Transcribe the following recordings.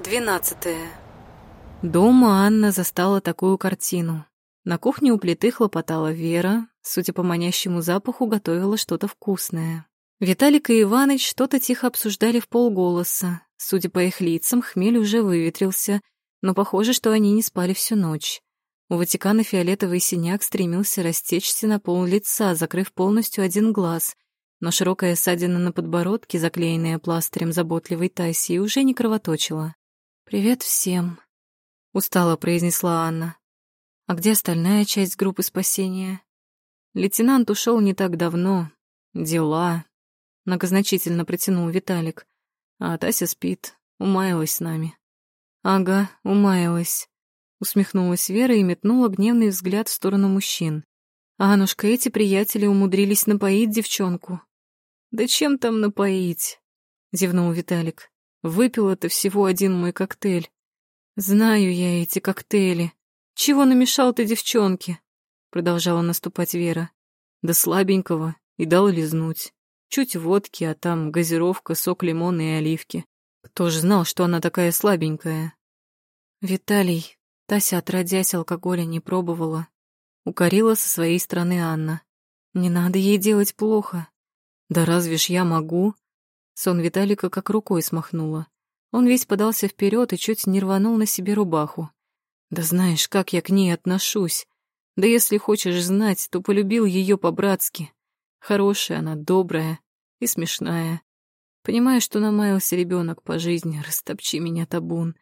Двенадцатое. Дома Анна застала такую картину. На кухне у плиты хлопотала Вера, судя по манящему запаху, готовила что-то вкусное. Виталик и Иваныч что-то тихо обсуждали в полголоса. Судя по их лицам, хмель уже выветрился, но похоже, что они не спали всю ночь. У Ватикана фиолетовый синяк стремился растечься на пол лица, закрыв полностью один глаз, но широкая ссадина на подбородке, заклеенная пластырем заботливой Тайси, уже не кровоточила. «Привет всем», — устало произнесла Анна. «А где остальная часть группы спасения?» Лейтенант ушел не так давно. Дела. Многозначительно протянул Виталик. А Тася спит, умаялась с нами. Ага, умаялась. Усмехнулась Вера и метнула гневный взгляд в сторону мужчин. Анушка, эти приятели умудрились напоить девчонку. Да чем там напоить? Зевнул Виталик. Выпила-то всего один мой коктейль. Знаю я эти коктейли. Чего намешал ты девчонке? Продолжала наступать Вера. Да слабенького и дал лизнуть. Чуть водки, а там газировка, сок лимона и оливки. Кто ж знал, что она такая слабенькая? Виталий, Тася отродясь алкоголя не пробовала. Укорила со своей стороны Анна. Не надо ей делать плохо. Да разве ж я могу? Сон Виталика как рукой смахнула. Он весь подался вперед и чуть не рванул на себе рубаху. Да знаешь, как я к ней отношусь. Да если хочешь знать, то полюбил ее по-братски. Хорошая она, добрая и смешная. Понимаю, что намаялся ребенок по жизни, растопчи меня, табун.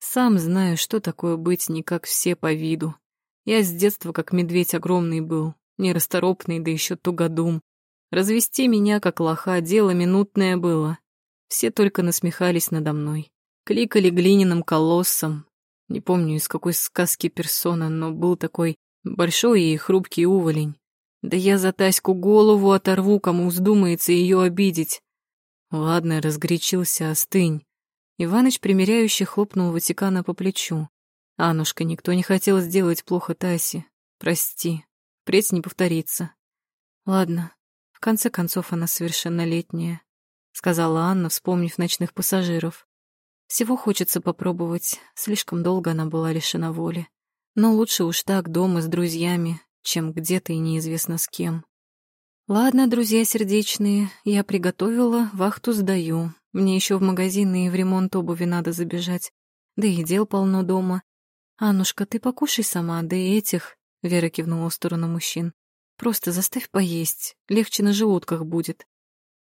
Сам знаю, что такое быть не как все по виду. Я с детства как медведь огромный был, нерасторопный, да еще тугодум. Развести меня, как лоха, дело минутное было. Все только насмехались надо мной. Кликали глиняным колоссом. Не помню, из какой сказки персона, но был такой большой и хрупкий уволень. Да я за Таську голову оторву, кому вздумается ее обидеть. Ладно, разгорячился, остынь. Иваныч примиряюще хлопнул Ватикана по плечу. Анушка, никто не хотел сделать плохо Тасе. Прости, впредь не повторится. Ладно, конце концов, она совершеннолетняя», — сказала Анна, вспомнив ночных пассажиров. «Всего хочется попробовать. Слишком долго она была лишена воли. Но лучше уж так, дома, с друзьями, чем где-то и неизвестно с кем». «Ладно, друзья сердечные, я приготовила, вахту сдаю. Мне еще в магазин и в ремонт обуви надо забежать. Да и дел полно дома. Аннушка, ты покушай сама, да и этих...» Вера кивнула в сторону мужчин. Просто заставь поесть, легче на желудках будет.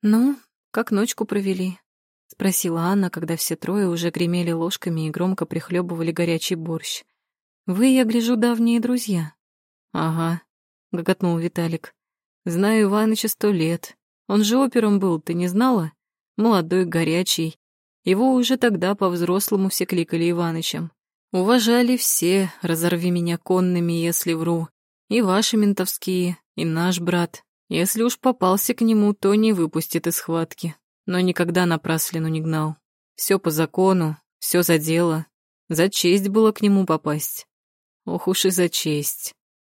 Ну, как ночку провели? Спросила Анна, когда все трое уже гремели ложками и громко прихлебывали горячий борщ. Вы, я гляжу, давние друзья. Ага, гоготнул Виталик. Знаю Иваныча сто лет. Он же опером был, ты не знала? Молодой, горячий. Его уже тогда по-взрослому все кликали Иванычем. Уважали все, разорви меня конными, если вру. И ваши ментовские, и наш брат. Если уж попался к нему, то не выпустит из схватки. Но никогда напраслину не гнал. Все по закону, все за дело. За честь было к нему попасть. Ох уж и за честь.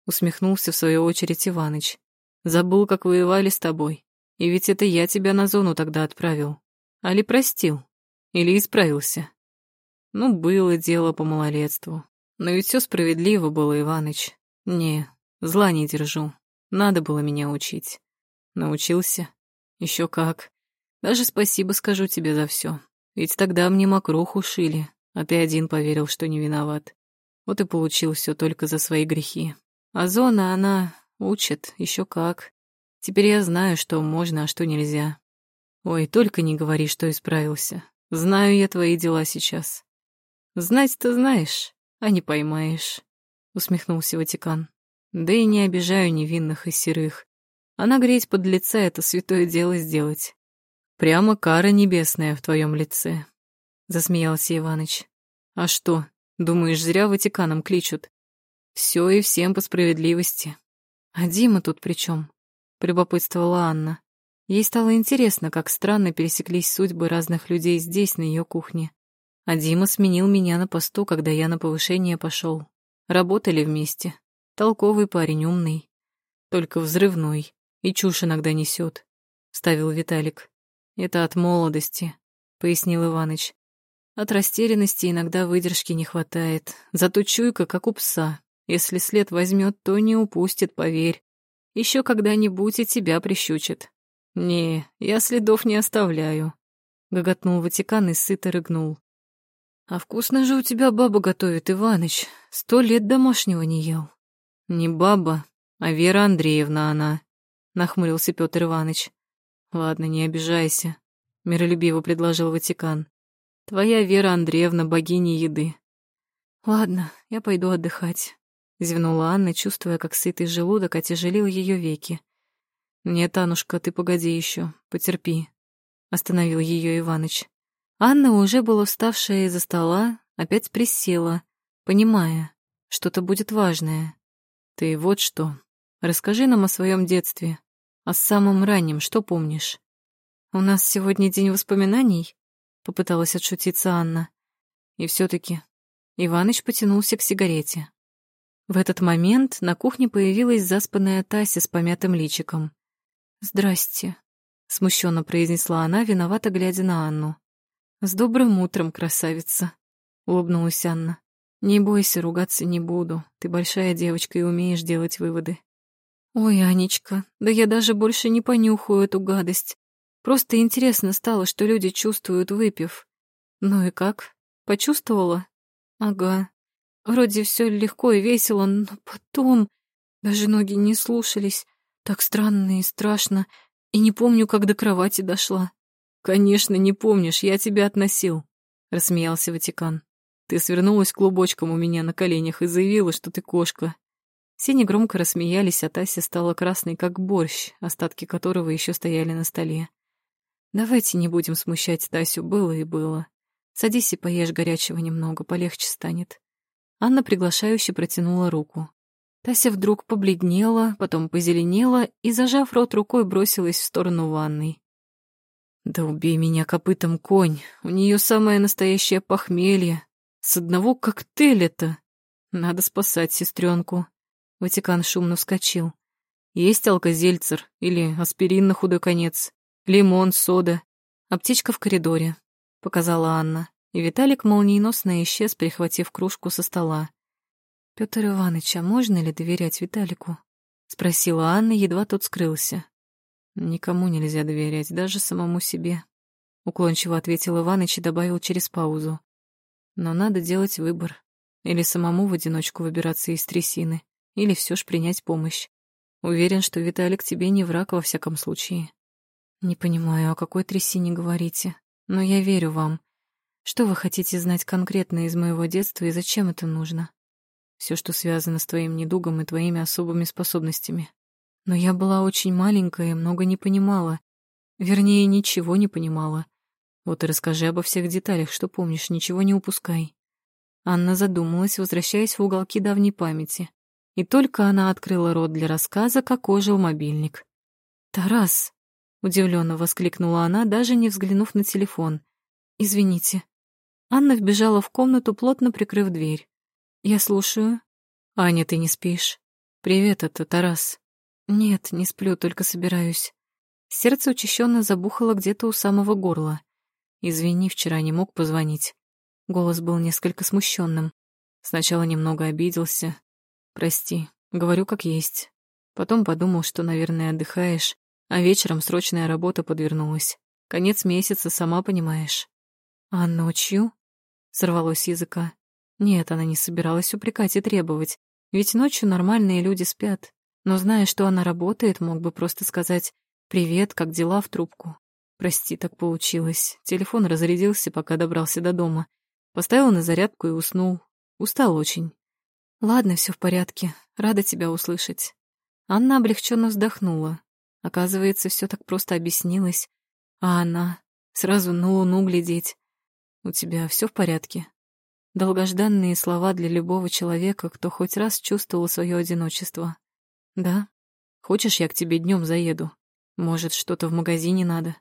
Усмехнулся в свою очередь Иваныч. Забыл, как воевали с тобой. И ведь это я тебя на зону тогда отправил. Али простил? Или исправился? Ну, было дело по малолетству. Но ведь все справедливо было, Иваныч. Не, Зла не держу. Надо было меня учить. Научился? Еще как. Даже спасибо скажу тебе за все. Ведь тогда мне мокруху шили, а ты один поверил, что не виноват. Вот и получил все только за свои грехи. А зона, она учит, еще как. Теперь я знаю, что можно, а что нельзя. Ой, только не говори, что исправился. Знаю я твои дела сейчас. Знать-то знаешь, а не поймаешь, усмехнулся Ватикан. Да и не обижаю невинных и серых. А нагреть под лица — это святое дело сделать. Прямо кара небесная в твоем лице, — засмеялся Иваныч. А что, думаешь, зря Ватиканом кличут? Все и всем по справедливости. А Дима тут при чем? Прибопытствовала Анна. Ей стало интересно, как странно пересеклись судьбы разных людей здесь, на ее кухне. А Дима сменил меня на посту, когда я на повышение пошел. Работали вместе. Толковый парень, умный. Только взрывной. И чушь иногда несет, ставил Виталик. Это от молодости, пояснил Иваныч. От растерянности иногда выдержки не хватает. Зато чуйка, как у пса. Если след возьмет, то не упустит, поверь. Еще когда-нибудь и тебя прищучит. Не, я следов не оставляю. Гоготнул Ватикан и сыто рыгнул. А вкусно же у тебя баба готовит, Иваныч. Сто лет домашнего не ел. Не баба, а Вера Андреевна она, нахмурился Петр Иванович. Ладно, не обижайся, миролюбиво предложил Ватикан. Твоя Вера Андреевна богиня еды. Ладно, я пойду отдыхать, зевнула Анна, чувствуя, как сытый желудок отяжелил ее веки. Нет, Анушка, ты погоди еще, потерпи, остановил ее Иваныч. Анна, уже была вставшая из-за стола, опять присела, понимая, что-то будет важное. Ты вот что, расскажи нам о своем детстве, о самом раннем, что помнишь? У нас сегодня день воспоминаний? Попыталась отшутиться Анна. И все таки Иваныч потянулся к сигарете. В этот момент на кухне появилась заспанная Тася с помятым личиком. «Здрасте», — смущенно произнесла она, виновато глядя на Анну. «С добрым утром, красавица», — улыбнулась Анна. «Не бойся, ругаться не буду. Ты большая девочка и умеешь делать выводы». «Ой, Анечка, да я даже больше не понюхаю эту гадость. Просто интересно стало, что люди чувствуют, выпив. Ну и как? Почувствовала? Ага. Вроде все легко и весело, но потом даже ноги не слушались. Так странно и страшно. И не помню, как до кровати дошла. Конечно, не помнишь, я тебя относил, рассмеялся Ватикан. Ты свернулась клубочком у меня на коленях и заявила, что ты кошка. Все негромко рассмеялись, а Тася стала красной, как борщ, остатки которого еще стояли на столе. Давайте не будем смущать Тасю, было и было. Садись и поешь горячего немного, полегче станет. Анна приглашающе протянула руку. Тася вдруг побледнела, потом позеленела и, зажав рот рукой, бросилась в сторону ванной. «Да убей меня копытом, конь! У нее самое настоящее похмелье! С одного коктейля-то! Надо спасать сестренку. Ватикан шумно вскочил. «Есть алкозельцер или аспирин на худой конец?» Лимон, сода. Аптечка в коридоре, показала Анна. И Виталик молниеносно исчез, прихватив кружку со стола. Петр Иванович, а можно ли доверять Виталику? Спросила Анна, едва тот скрылся. Никому нельзя доверять, даже самому себе. Уклончиво ответил Иваныч и добавил через паузу. Но надо делать выбор. Или самому в одиночку выбираться из трясины, или все ж принять помощь. Уверен, что Виталик тебе не враг во всяком случае. Не понимаю, о какой трясине говорите, но я верю вам. Что вы хотите знать конкретно из моего детства и зачем это нужно? Все, что связано с твоим недугом и твоими особыми способностями. Но я была очень маленькая и много не понимала. Вернее, ничего не понимала. Вот и расскажи обо всех деталях, что помнишь, ничего не упускай. Анна задумалась, возвращаясь в уголки давней памяти. И только она открыла рот для рассказа, как ожил мобильник. «Тарас!» Удивленно воскликнула она, даже не взглянув на телефон. «Извините». Анна вбежала в комнату, плотно прикрыв дверь. «Я слушаю». «Аня, ты не спишь?» «Привет, это Тарас». «Нет, не сплю, только собираюсь». Сердце учащенно забухало где-то у самого горла. «Извини, вчера не мог позвонить». Голос был несколько смущенным. Сначала немного обиделся. «Прости, говорю как есть». Потом подумал, что, наверное, отдыхаешь, а вечером срочная работа подвернулась. Конец месяца, сама понимаешь. А ночью? Сорвалось языка. Нет, она не собиралась упрекать и требовать. Ведь ночью нормальные люди спят. Но зная, что она работает, мог бы просто сказать «Привет, как дела?» в трубку. Прости, так получилось. Телефон разрядился, пока добрался до дома. Поставил на зарядку и уснул. Устал очень. Ладно, все в порядке. Рада тебя услышать. Анна облегченно вздохнула. Оказывается, все так просто объяснилось. А она сразу на луну глядеть. У тебя все в порядке? Долгожданные слова для любого человека, кто хоть раз чувствовал свое одиночество. Да? Хочешь, я к тебе днем заеду? Может, что-то в магазине надо?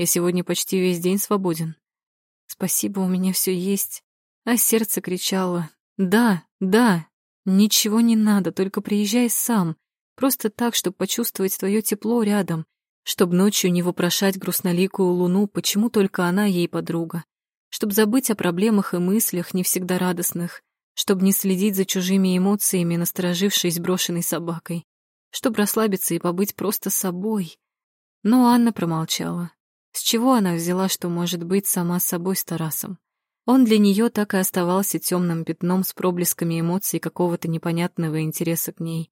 Я сегодня почти весь день свободен. Спасибо, у меня все есть. А сердце кричало. Да, да, ничего не надо, только приезжай сам. Просто так, чтобы почувствовать твое тепло рядом, чтобы ночью не вопрошать грустноликую луну, почему только она ей подруга. чтобы забыть о проблемах и мыслях, не всегда радостных, чтобы не следить за чужими эмоциями, насторожившись брошенной собакой, чтобы расслабиться и побыть просто собой. Но Анна промолчала. С чего она взяла, что может быть сама собой с Тарасом? Он для нее так и оставался темным пятном с проблесками эмоций какого-то непонятного интереса к ней.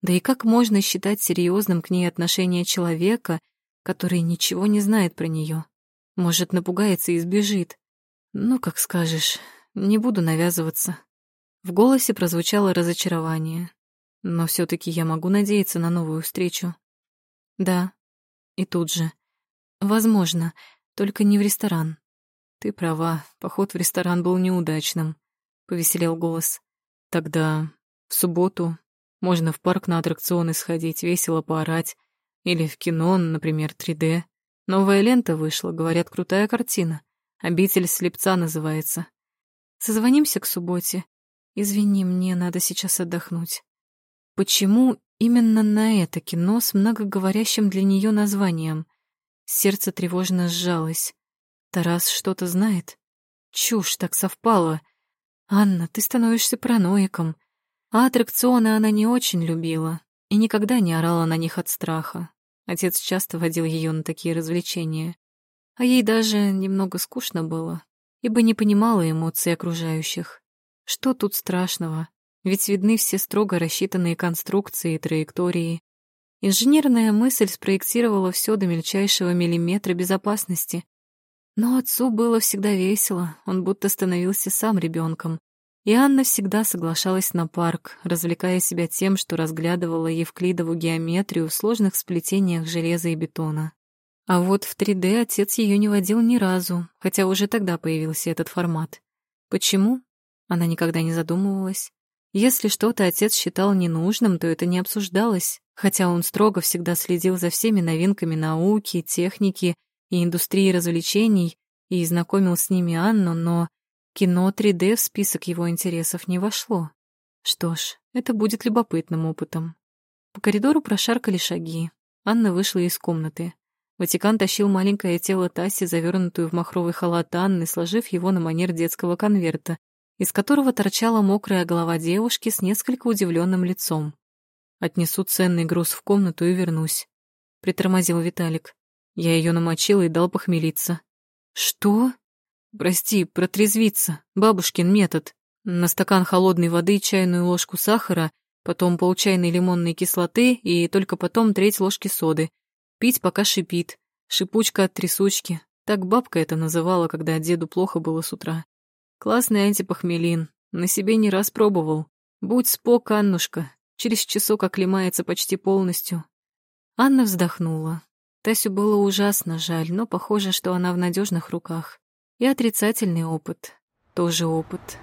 Да и как можно считать серьезным к ней отношение человека, который ничего не знает про нее? Может, напугается и сбежит. Ну, как скажешь, не буду навязываться. В голосе прозвучало разочарование. Но все таки я могу надеяться на новую встречу. Да. И тут же. Возможно, только не в ресторан. Ты права, поход в ресторан был неудачным, повеселел голос. Тогда в субботу можно в парк на аттракционы сходить, весело поорать. Или в кино, например, 3D. Новая лента вышла, говорят, крутая картина. «Обитель слепца» называется. Созвонимся к субботе. Извини, мне надо сейчас отдохнуть. Почему именно на это кино с многоговорящим для нее названием? Сердце тревожно сжалось. Тарас что-то знает? Чушь, так совпало. Анна, ты становишься параноиком. А аттракционы она не очень любила и никогда не орала на них от страха. Отец часто водил ее на такие развлечения. А ей даже немного скучно было, ибо не понимала эмоций окружающих. Что тут страшного? Ведь видны все строго рассчитанные конструкции и траектории. Инженерная мысль спроектировала все до мельчайшего миллиметра безопасности. Но отцу было всегда весело, он будто становился сам ребенком. И Анна всегда соглашалась на парк, развлекая себя тем, что разглядывала евклидову геометрию в сложных сплетениях железа и бетона. А вот в 3D отец ее не водил ни разу, хотя уже тогда появился этот формат. Почему? Она никогда не задумывалась. Если что-то отец считал ненужным, то это не обсуждалось, хотя он строго всегда следил за всеми новинками науки, техники и индустрии развлечений и знакомил с ними Анну, но Кино 3D в список его интересов не вошло. Что ж, это будет любопытным опытом. По коридору прошаркали шаги. Анна вышла из комнаты. Ватикан тащил маленькое тело Таси, завернутую в махровый халат Анны, сложив его на манер детского конверта, из которого торчала мокрая голова девушки с несколько удивленным лицом. «Отнесу ценный груз в комнату и вернусь», — притормозил Виталик. Я ее намочил и дал похмелиться. «Что?» Прости, протрезвиться. Бабушкин метод. На стакан холодной воды чайную ложку сахара, потом полчайной лимонной кислоты и только потом треть ложки соды. Пить пока шипит. Шипучка от трясучки. Так бабка это называла, когда деду плохо было с утра. Классный антипохмелин. На себе не раз пробовал. Будь спок, Аннушка. Через часок оклемается почти полностью. Анна вздохнула. Тасю было ужасно жаль, но похоже, что она в надежных руках. И отрицательный опыт. Тоже опыт.